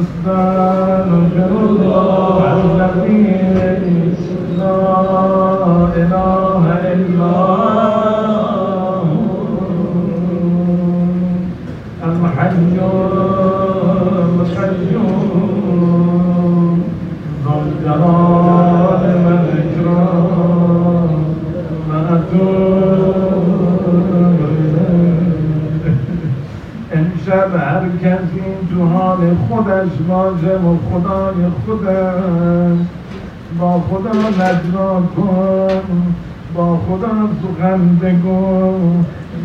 أستغفر الله الذي لا إله إلا هو الحي القيوم ذو الجلال خودش باشه و خدای خودش. با خدا نجوا کن با خدا سخن بگو.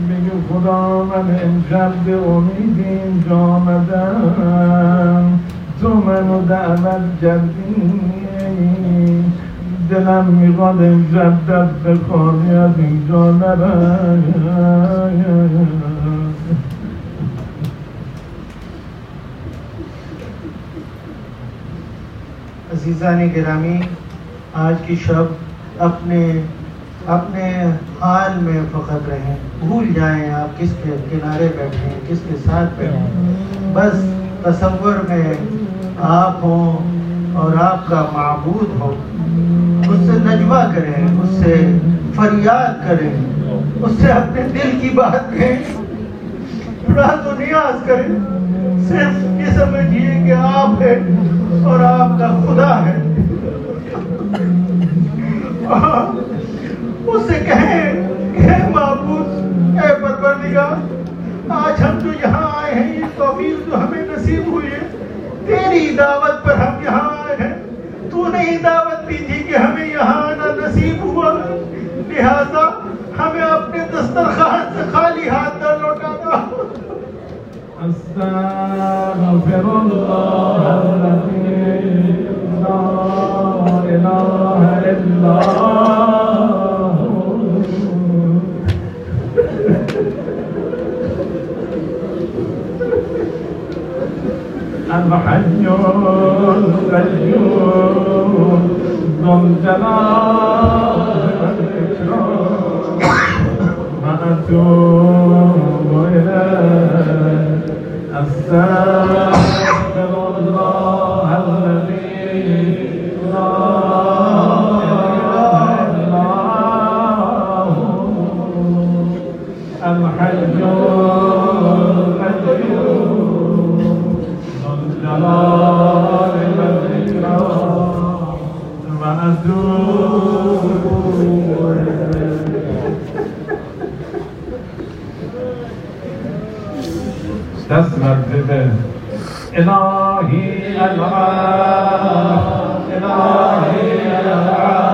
بگو خدا من امشب به امید اینجا آمدم. تو منو دعوت کردی. دلم می‌خواد امشب دست خالی از اینجا عزیزانِ گرامی، آج کی شب اپنے اپنے حال میں فخر رہیں۔ بھول جائیں آپ کس کے کنارے بیٹھے ہیں، کس کے ساتھ بیٹھے بس تصور میں آپ ہوں اور آپ کا معبود ہو اس سے نجویٰ کریں، اس سے فریاد کریں۔ اس سے اپنے دل کی بات کہیں۔ راز و نیاز کریں، صرف یہ سمجھئے کہ آپ ہیں اور آپ کا خدا ہے۔ اس سے کہیں کہ معبود، اے پروردگار، آج ہم جو یہاں آئے ہیں، یہ توفیق جو ہمیں نصیب ہوئی ہے، تیری دعوت پر ہم یہاں آئے ہیں۔ تو نے ہی دعوت دی تھی کہ ہمیں یہاں آنا نصیب ہوا۔ لہذا हमें अपने दस्तरखान से खाली हाथ न लौटाना أستغفر الله الذي لا إله إلا هو الحي القيوم ذو الجلال وأتوب إليه أستغفر تسمت به إلهي العاب إلهي العاب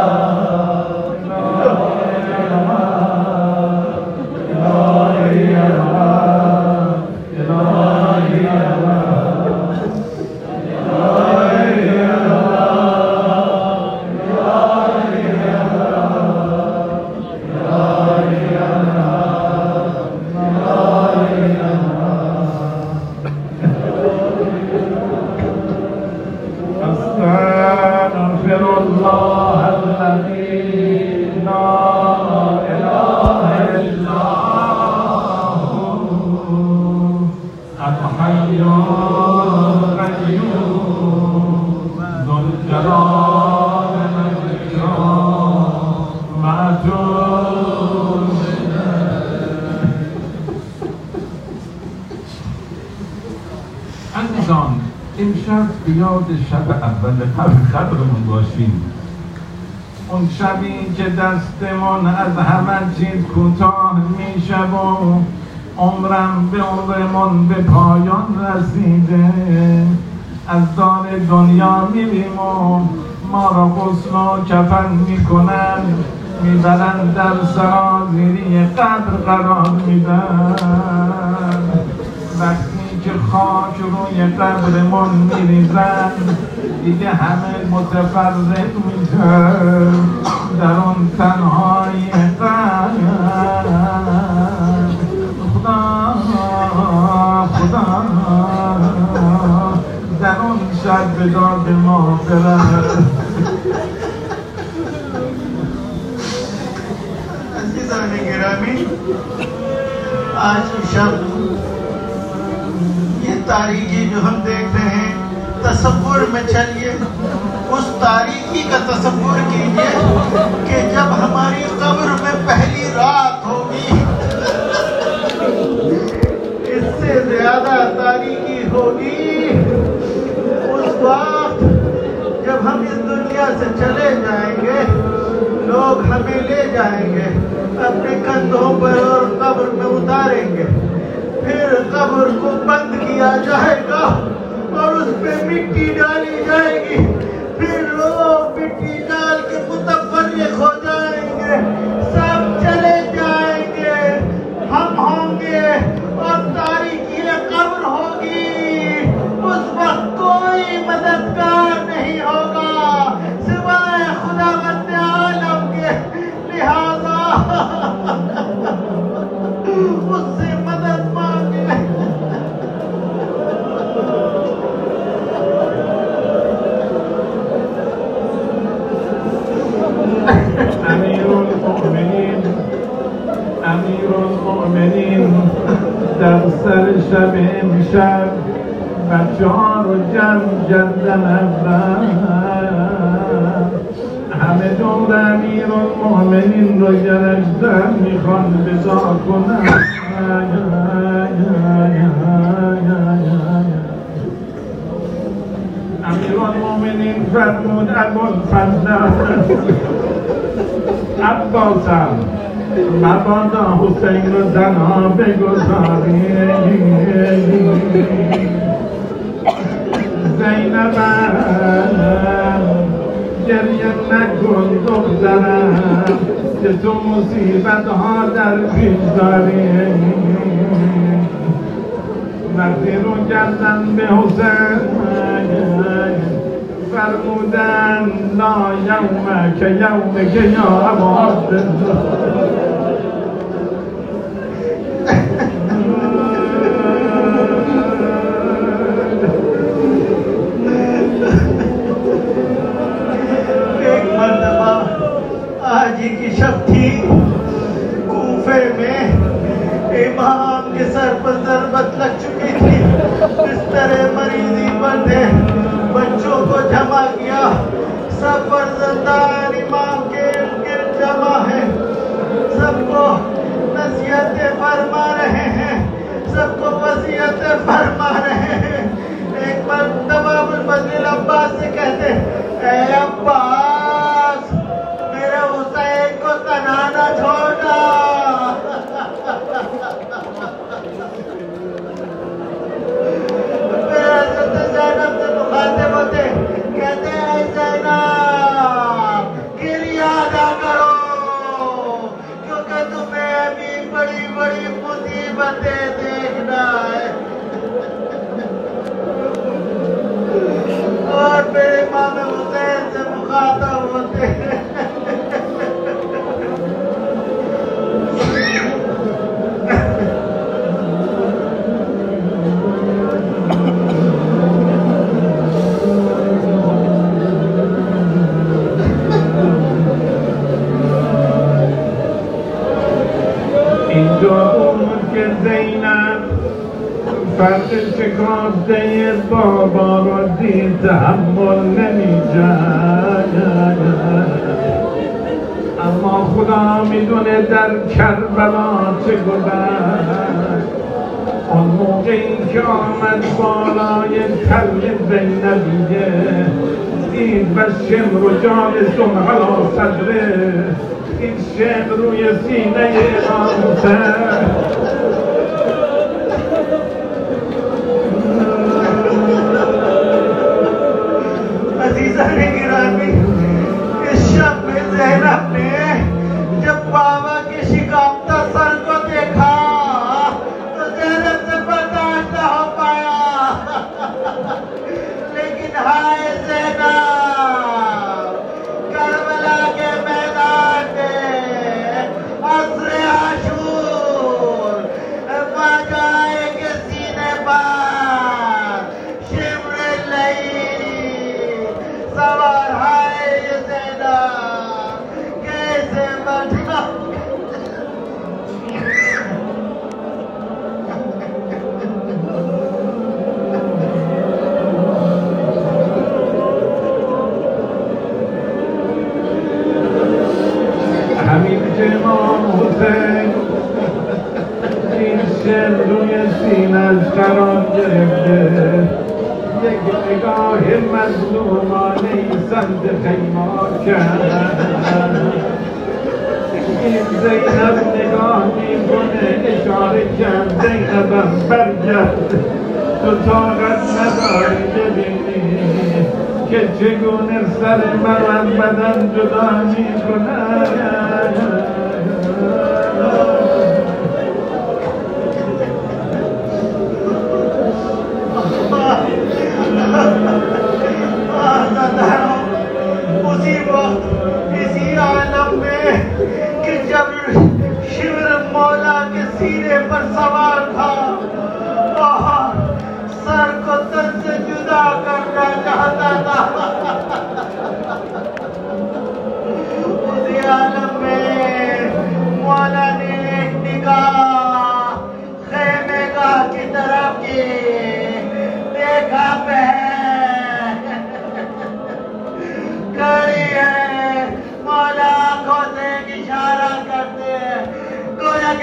دستمون از همه چیز کوتاه میشه و عمرم به عمرمون به پایان رسیده. از دار دنیا میریم و ما را غسل و کفن می‌کنن می‌برن در سرازیری قبر قرار میدن وقتی که خاک روی قبرمون میریزن دیگه همه متفرق میشن درون تنهایی خدا خدا۔ شب به داد ما برد عزیزان گرامی، آج شب، یہ تاریخی جو ہم دیکھ رہے ہیں، تصور میں چلیے۔ اس تاریکی کا تصور کیجیے کہ جب ہماری قبر میں پہلی رات ہوگی، اس سے زیادہ تاریکی ہوگی اس وقت جب ہم اس دنیا سے چلے جائیں گے، لوگ ہمیں لے جائیں گے، اپنے کندھوں پر اور قبر میں اتاریں گے۔ پھر قبر کو بند کیا جائے گا اور اس پہ مٹی ڈالی جائے گی۔ پھر لوگ مٹی ڈال کے متفرق ہو جائیں گے۔ سب چلے جائیں گے۔ ہم ہوں گے۔ اور تاریکی قبر ہوگی۔ اس وقت کوئی مددگار همه دور امیر المؤمنین رو گرفتن می‌خوان بدا کنن. امیر المؤمنین فرمود ابوالفضل عباسم مبادا حسین رو زنها بگذاری دخترم که تو مصیبت ها در پیش داری وقتی رو کردن به حسین فرمودن لا یوم که یوم که یا عباد شکافته بابا رو دید تحمل نمی اما خدا می‌دونه در کربلا چه گذشت اون موقعی که آمد بالای تل زینبیه دید و شمر و جالسون حالا صدره این شمر روی سینه امامتر exactly. گرفته یک نگاه مظلومانه سمت خیمار کرد این زینب نگاه می‌کنه اشاره کرد زینبم برگرد تو طاقت نداری ببینی که چگونه سر از بدن جدا می‌کنه مصيبة يسير على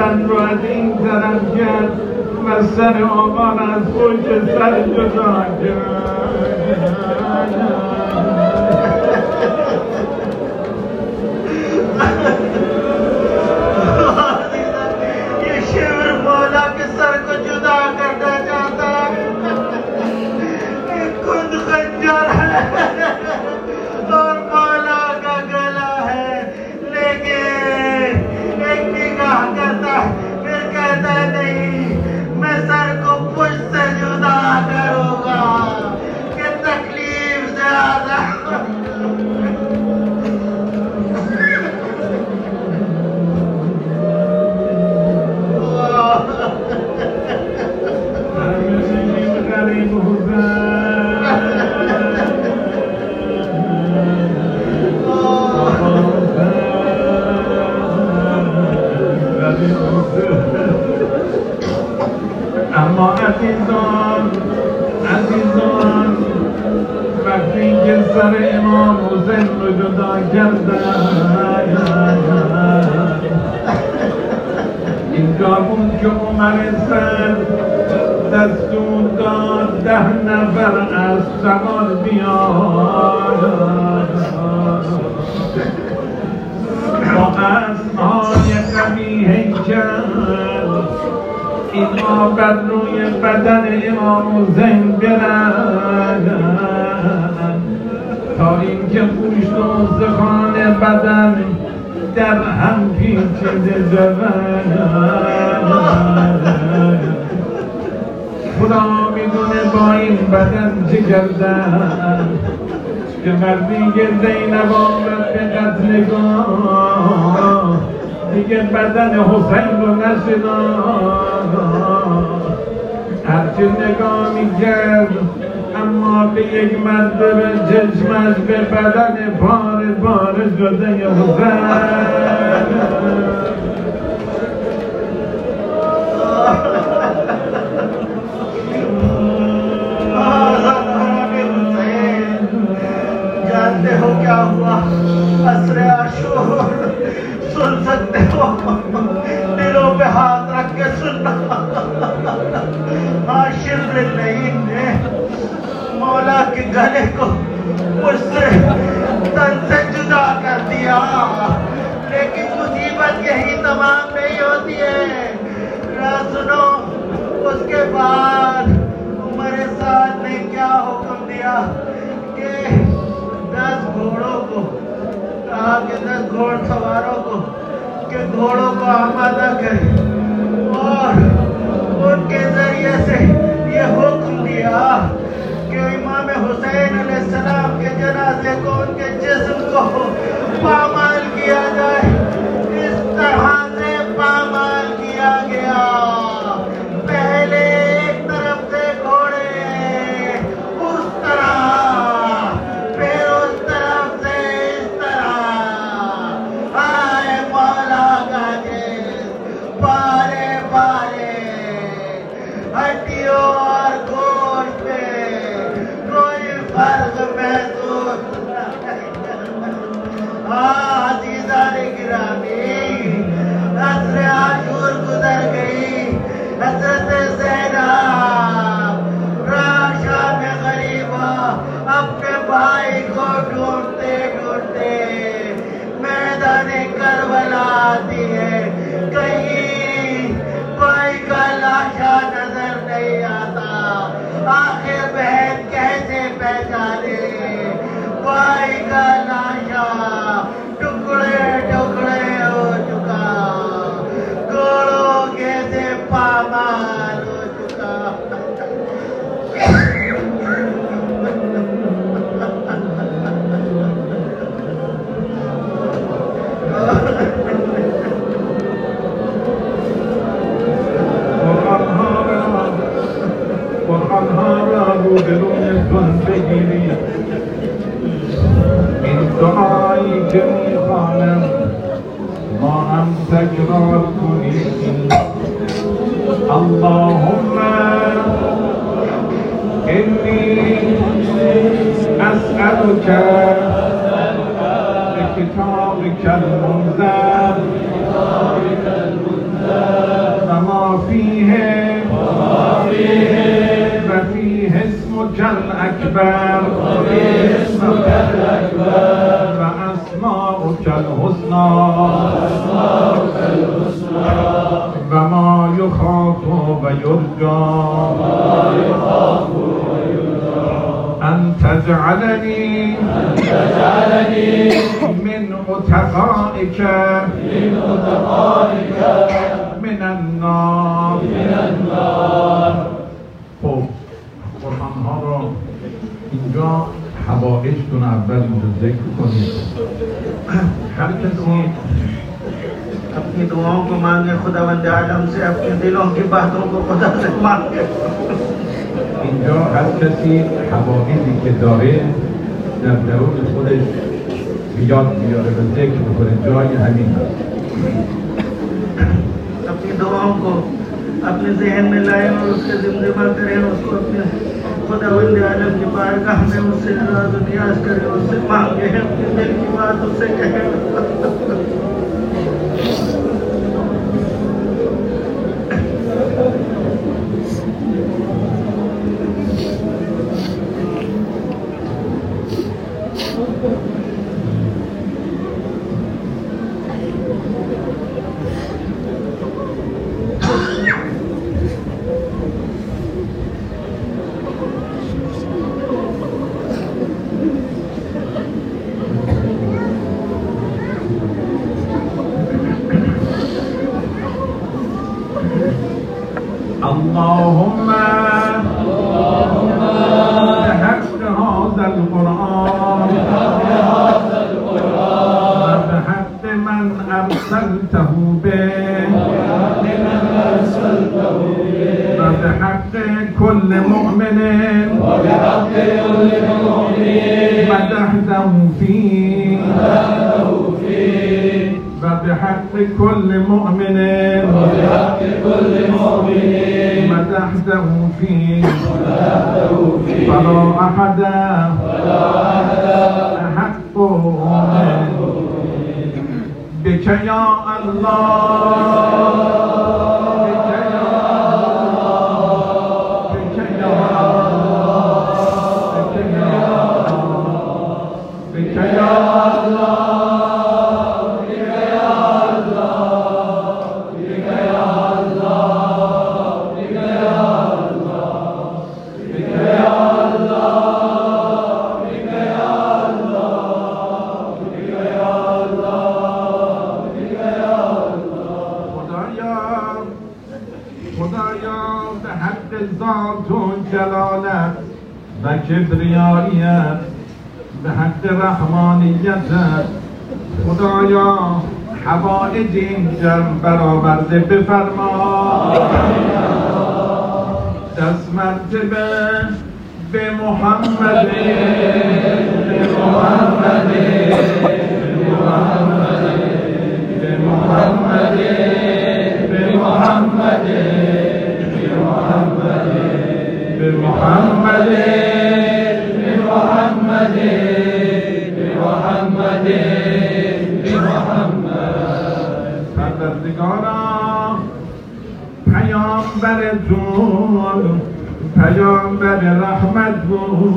بدن رو از این طرف کرد و سر آقا رو از پشت سر جدا کرد عزیزان عزیزان وقتی که سر امام حسین رو جدا کردن. اینجا بود که عمر سر دستور داد ده نفر از سوار بیاد. بر روی بدن امام حسین برن تا اینکه گوشت و استخوان بدن در هم پیچیده شود خدا می‌دونه با این بدن چه کردن که مردی که زینب آمد به قتلگاه دیگه بدن حسین رو نشناخت. هرچی نگاه میکرد اما به یک مرتبه چشمش به بدن پاره پاره شده حسین जानते हो क्या हुआ असरे आशूर सुन सकते हो کے گلے کو مجھ سے تن سے جدا کر دیا۔ لیکن مصیبت یہی تمام نہیں ہوتی ہے۔ نہ سنو، اس کے بعد عمر سعید نے کیا حکم دیا کہ دس گھوڑوں کو، کہا کہ دس گھوڑ سواروں کو، کہ گھوڑوں کو آمادہ کریں۔ اور ان کے ذریعے سے یہ حکم دیا کہ حسین علیہ السلام کے جنازے کو ان کے جسم کو پامال کیا جائے۔ تجعلني تجعلني من أتقائك. من أتقائك من النار. من النار خب قرآن ها را اینجا حوائجتون اول اینجا ذکر کنید حرکت اپنی دعاؤں کو مانگے خداوند عالم سے اپنے دلوں کی باتوں کو خدا سے مانگے اینجا هر کسی حوائجی که داره در درون خودش بیاد بیاره به ذکر بکنه، جای همین هست. اپنی دعاوں کو اپنے ذہن میں لائیں اور اس کے زمزمہ کریں اس کو اپنے خدا خداوند عالم کی بارگاہ میں اس سے راز و نیاز کریں اس سے مانگیں اپنے دل کی بات اس سے کہیں كل مؤمن. مدحته فيه وبحق كل مؤمن. مدحته فيه فلا أحد. أحق. بك يا الله. حق رحمانیتت خدایا حوائج این جمع برآورده بفرما. دست مرتبه به محمد به محمد. به محمد. به محمد. پیامبر رحمت بود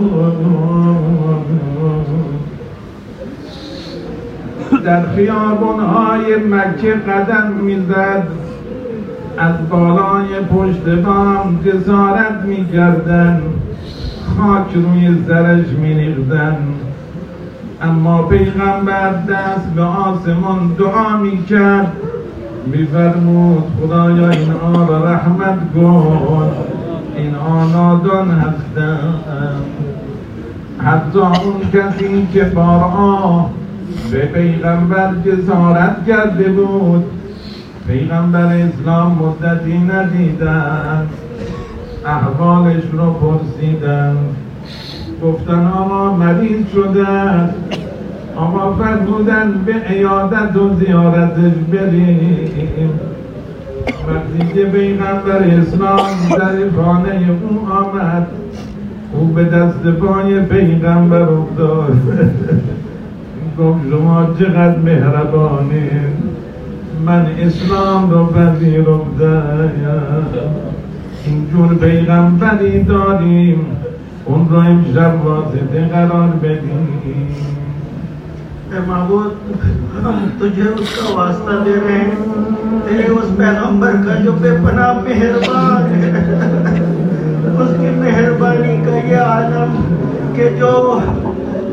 در خیابونهای مکه قدم می‌زد. از بالای پشت بام جزارت می‌کردن خاک روی سرش میریختن اما پیغمبر دست به آسمان دعا می‌کرد. میفرمود خدایا اینها را رحمت کن. نادان هستند حتی اون کسی که بارها به پیغمبر جسارت کرده بود پیغمبر اسلام مدتی ندیدن احوالش رو پرسیدم گفتن آقا مریض است. آقا فرمودن به عیادت و زیارتش بریم. وقتی که پیغمبر اسلام در خانه او آمد. او به دست پای پیغمبر افتاد. گفت شما چقدر مهربانید من اسلام رو پذیرفتم. اینجور پیغمبری داریم. اون رو امشب واسطه قرار بدیم. اے معبود ہم تجھے اس کا واسطہ دے رہے ہیں۔ تیرے اس پیغمبر کا جو بے پناہ مہربان ہے۔ اس کی مہربانی کا یہ عالم کہ جو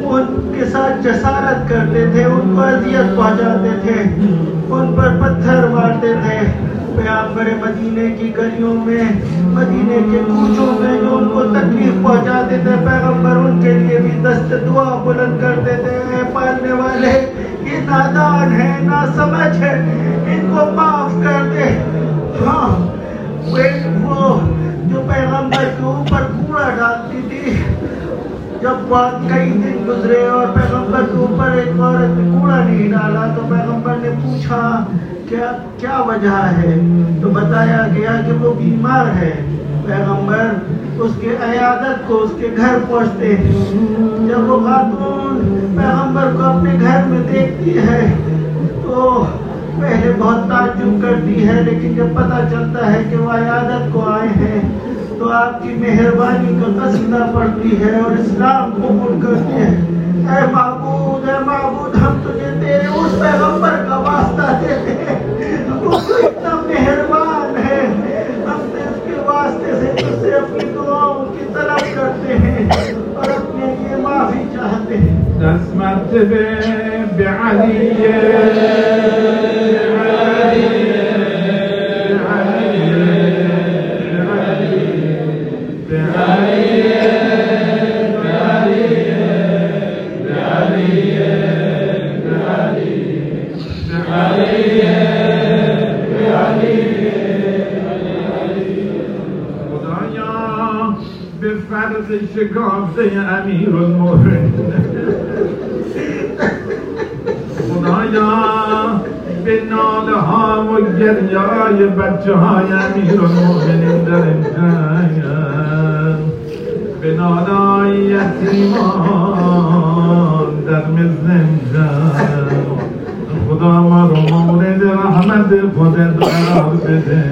ان کے ساتھ جسارت کرتے تھے، ان کو اذیت پہنچاتے تھے، ان پر پتھر مارتے تھے۔ پہ آپ پیامبر مدینے کی گلیوں میں، مدینے کے کوچوں میں جو ان کو تکلیف پہنچا دیتے پیغمبر ان کے لیے بھی دست دعا بلند کر دیتے ہیں۔ پالنے والے، یہ نادان ہے، نا سمجھ ہے، ان کو معاف کر دے۔ ہاں وہ جو پیغمبر کے اوپر کوڑا ڈالتی تھی۔ جب بات کئی دن گزرے اور پیغمبر کے اوپر ایک عورت نے کوڑا نہیں ڈالا، تو پیغمبر نے پوچھا کیا کیا وجہ ہے؟ تو بتایا گیا کہ وہ بیمار ہے۔ پیغمبر اس کے عیادت کو اس کے گھر پہنچتے ہیں۔ جب وہ خاتون پیغمبر کو اپنے گھر میں دیکھتی ہے، تو پہلے بہت تعجب کرتی ہے، لیکن جب پتہ چلتا ہے کہ وہ عیادت کو آئے ہیں، تو آپ کی مہربانی کا قصیدہ پڑھتی ہے اور اسلام قبول کرتی ہے۔ اے معبود اے معبود! معتب بعلي بفرض شقاف زي یہ بچہ یا امیر المؤمنین در امتحان بنانای یتیمان در مزن جان خدا ما رو مورد رحمت خودت قرار بده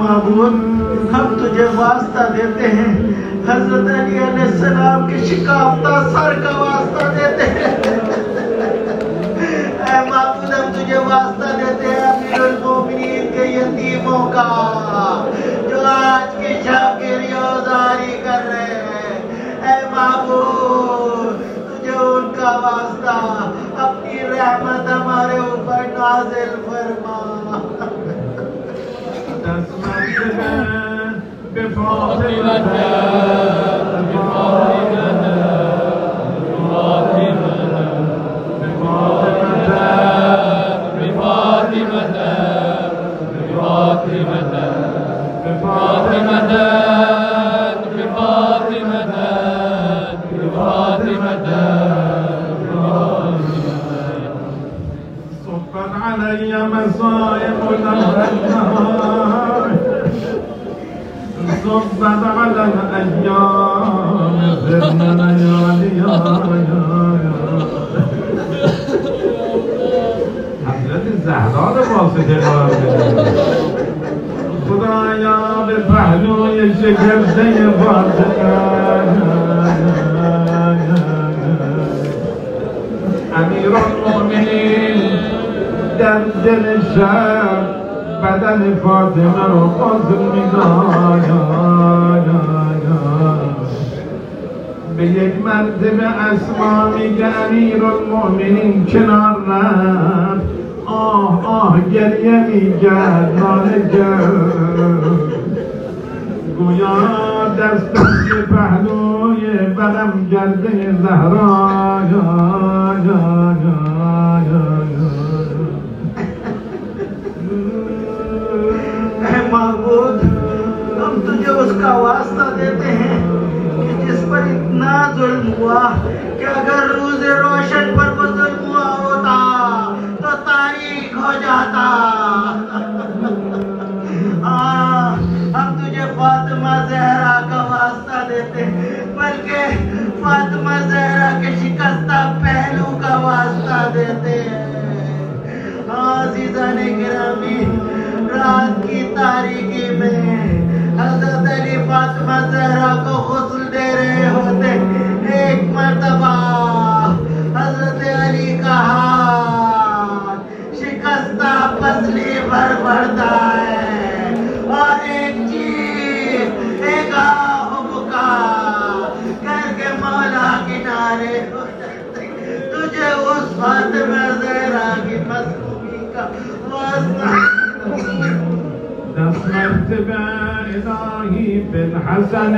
مابون ہم تجھے واسطہ دیتے ہیں۔ حضرت علیہ السلام کی شکافتہ ہمارے اوپر نازل فرما تسمعی ہے بفاطمة بفاطمة امیر المؤمنین در دل شب بدن فاطمه رو قاضل به یک مرتبه اسما میگه امیر المؤمنین کنار رفت. آه آه گریه میگرد ناله کرد. دستم به پهلوی بغم گرده زهرا بالحسن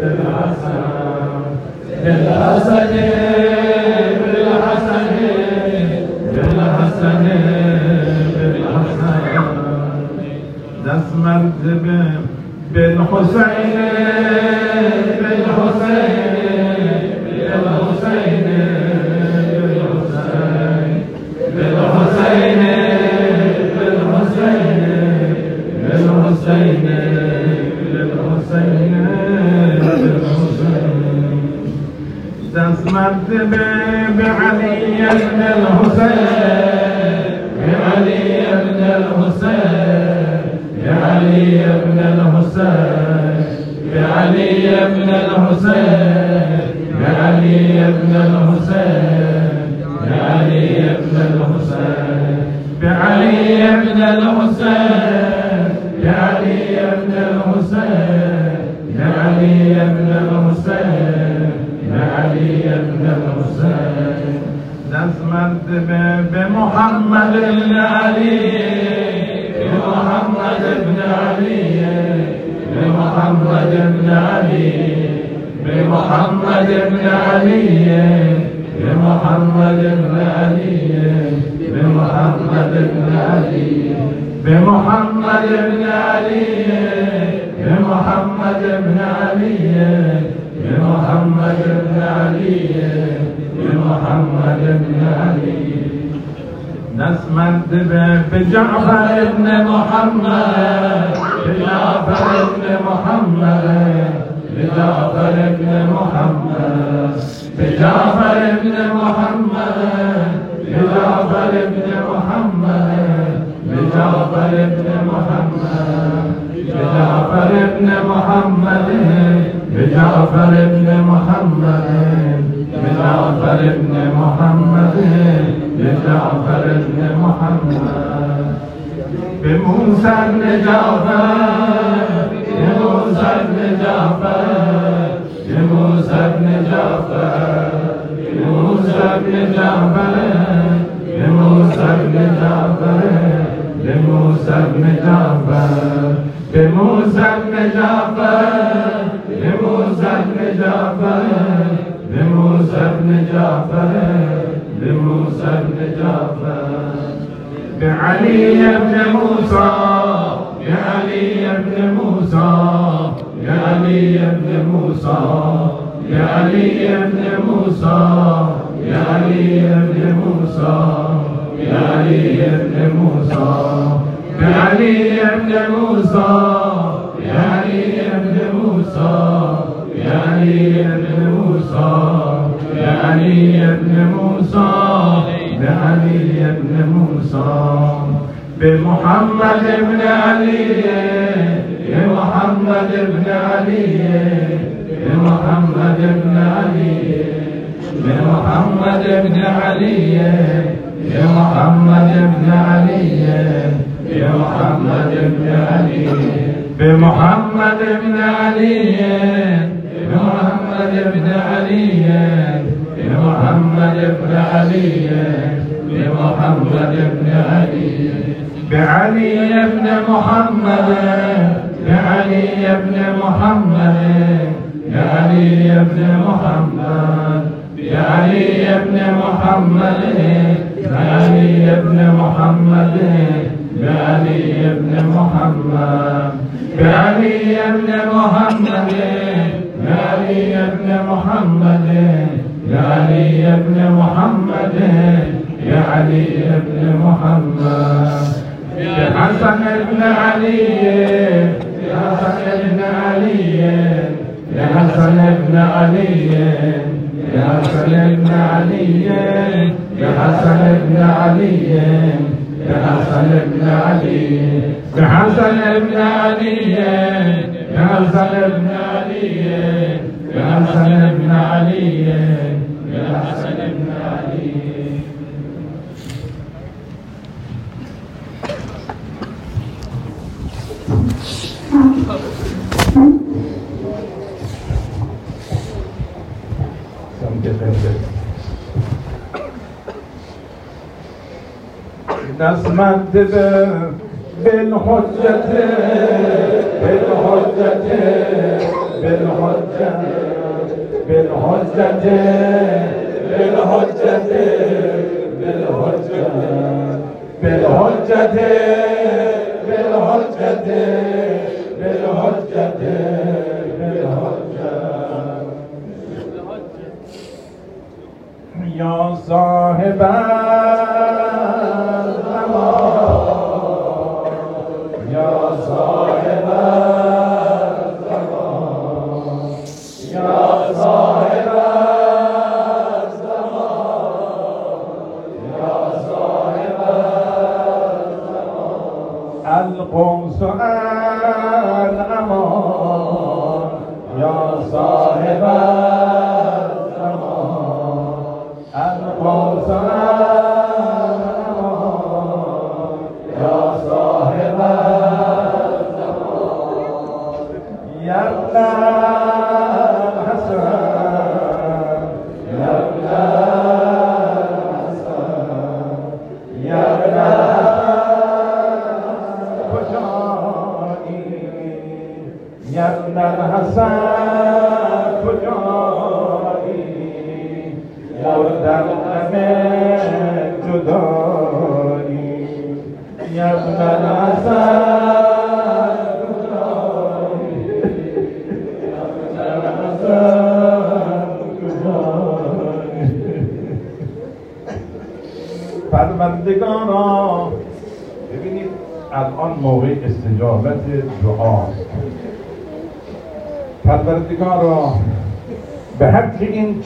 بالحسن بالحسن بن علي بمحمد بن علي بمحمد بن علي. نسمت بجعفر بن محمد بجعفر بن محمد بجعفر بن محمد. بجعفر بن محمد بجعفر بن محمد بجعفر بن محمد. بجعفر بن محمد بجعفر بن محمد بجعفر بن محمد بجعفر بن محمد۔ بموسى بن جعفر بموسى بن جعفر بموسى بن جعفر بموسى بن جعفر بموسى بن جعفر بموسى بن جعفر۔ بن جعفر بموسى بن جعفر بموسى بن جعفر. بعلي بن موسى بعلي بن موسى بعلي بن موسى بعلي بن موسى بعلي بن موسى بعلي بن موسى يعني يا ابن موسى يعني علي ابن موسى يعني ابن موسى ابن موسى علي بمحمد ابن علي بمحمد ابن علي بمحمد ابن علي بمحمد ابن علي بمحمد ابن علي. بمحمد بن علي. بمحمد بن علي. بمحمد بن علي. بمحمد بن علي. بمحمد بن علي. بعلي بن محمد. بعلي بن محمد. بعلي بن محمد. بعلي ابن محمد. بعلي ابن محمد. بعلي ابن محمد. بعلي ابن محمد. بعلي ابن محمد. بعلي ابن محمد. يا علي ابن محمد. حسن ابن علي. يا حسن ابن علي. يا حسن ابن علي. يا حسن ابن علي. يا حسن ابن علي. بحسن ابن علي بحسن ابن علي بحسن ابن علي بحسن ابن علي بحسن ابن علي Thank you. نسمت بالحجة بالحجة بالحجة بالحجة بالحجة بالحجة بالحجة بالحجة بالحجة بالحجة يا صاحب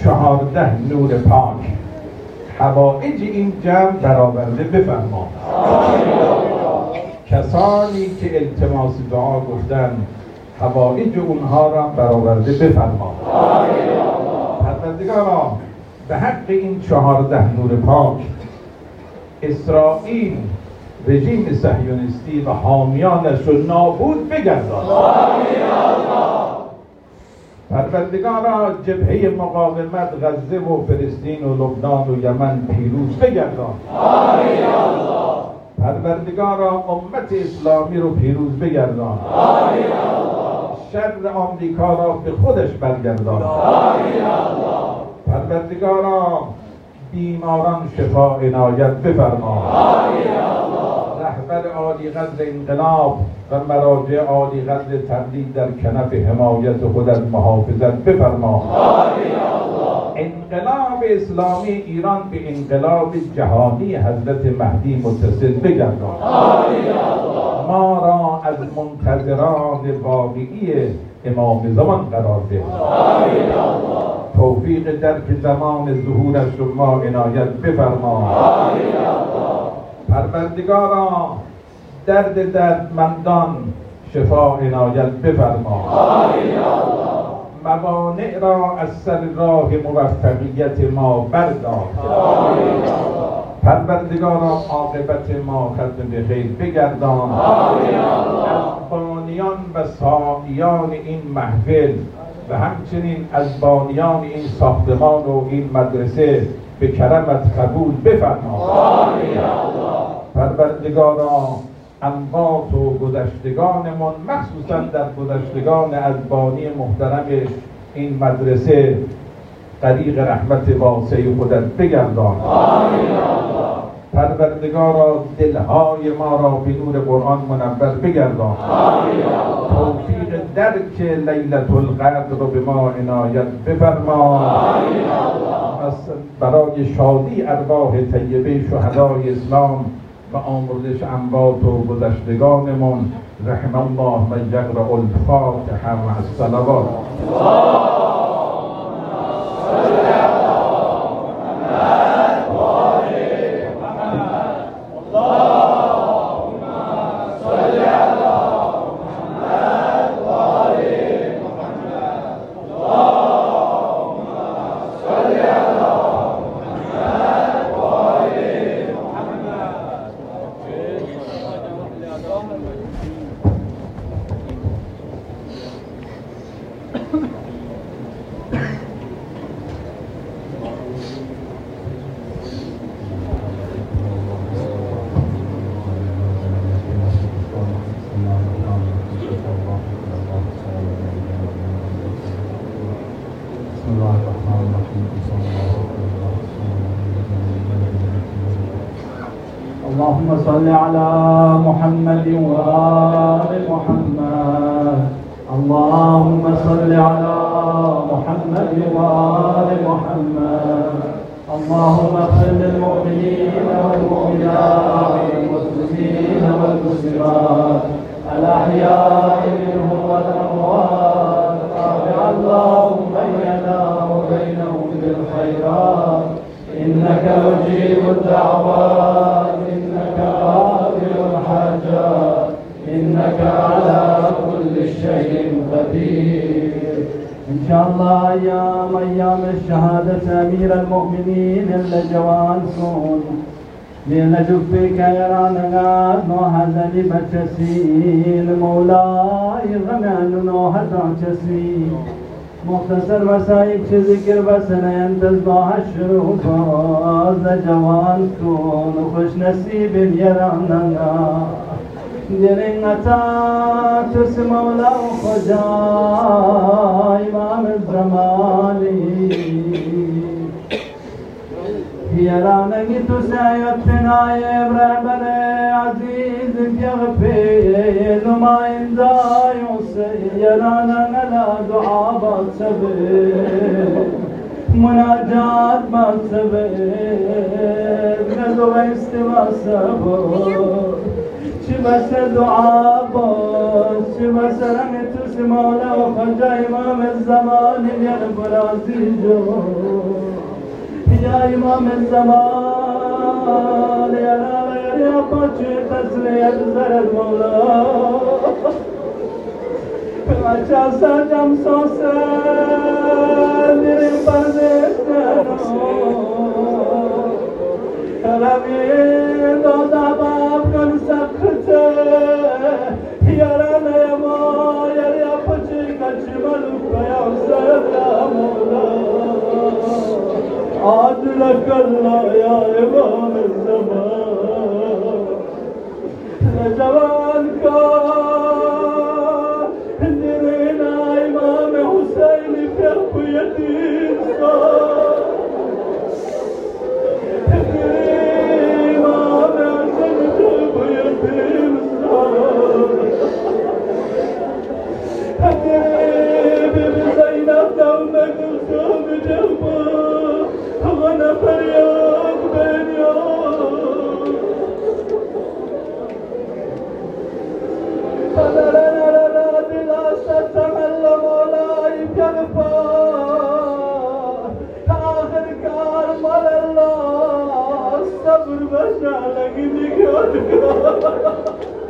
چهارده نور پاک. حوائج این جمع برآورده بفرما. کسانی که التماس دعا گفتن حوائج اونها را برآورده بفرما. پروردگارا به حق این چهارده نور پاک اسرائیل رژیم صهیونیستی و حامیانش رو نابود بگردان. پروردگارا جبهه مقاومت غزه و فلسطین و لبنان و یمن پیروز بگردان. پروردگارا امت اسلامی رو پیروز بگردان. شر آمریکا را به خودش برگردان. پروردگارا بیماران شفا عنایت بفرما. رهبر عالی قدر انقلاب و مراجع عالی قدر تبلیغ در کنف حمایت خود از محافظت بفرما. انقلاب اسلامی ایران به انقلاب جهانی حضرت مهدی متصل بگردان. ما را از منتظران واقعی امام زمان قرار ده. توفیق درک زمان ظهورش رو ما عنایت بفرما. پروردگارا درد دردمندان شفا عنایت بفرما. موانع را از سر راه موفقیت ما بردار. پروردگارا عاقبت ما ختم به خیر بگردان. بانیان و ساقیان این محفل و همچنین از بانیان این ساختمان و این مدرسه به کرمت قبول بفرما. پروردگارا اموات و گذشتگانمان مخصوصا در گذشتگان از بانی محترم این مدرسه غریق رحمت واسع خودت بگردان. پروردگارا دلهای ما را به نور قرآن منور بگردان. توفیق درک لیلت القدر رو به ما عنایت بفرما. برای شادی ارواح طیبه شهدای اسلام و آمرزش اموات و گذشتگانمون رحم الله من یقرأ الفاتحه و الصلوات. اللهم صل على محمد وآل محمد. اللهم اغفر للمؤمنين والمؤمنات والمسلمين والمسلمات. الأحياء منهم والأموات. تابع اللهم بيننا وبينهم بالخيرات. إنك مجيب الدعوات. إنك قادر الحاجات. إنك على كبير إن شاء الله أيام أيام الشهادة أمير المؤمنين اللجوان سون. لنجبك يرانغات لبا لبتسين مولاي غمان نوهد عتسين مختصر مسائب ذكر بسنا يندز ضاع الشروف زجوان سون. وخش نسيب يرانغات یراننا دلین عطا تس مولا و خدا امام الزمانی یرانگی تو سیت پنای بربر عزیز یغفی نمائنده یوسی یرانگ لا دعا بسبه مناجات بسبه ندو استوا سبو چی بس دعا باش چی بس رنگ تو سمالا و خجا امام الزمان یر برازی جو يا إمام الزمان يا نار يا بچه تسلية زر المولى بچه سجم سوسه میریم پردستانو رمی Yaramı dodamam gönül sakıcı Yaranayım o yer yapıcı Kaçımalık kayam sevdam ola Adile kalla ya Ne zaman kal ハハハハ!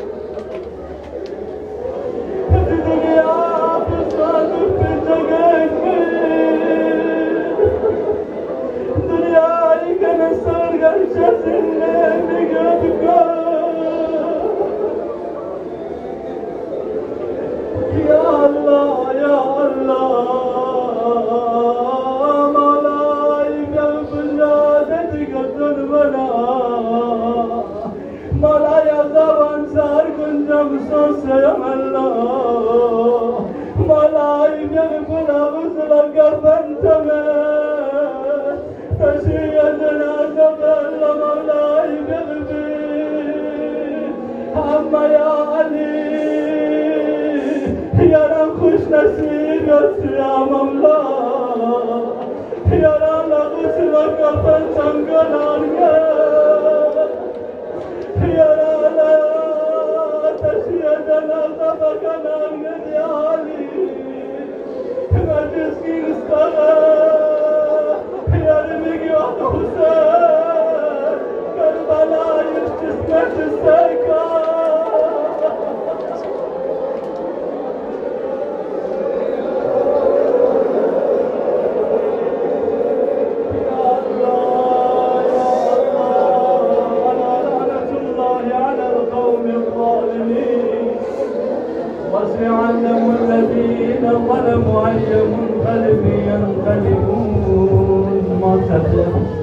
لهم الذين ظلموا أن ينقلب ينقلبون مرتدون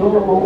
Oh,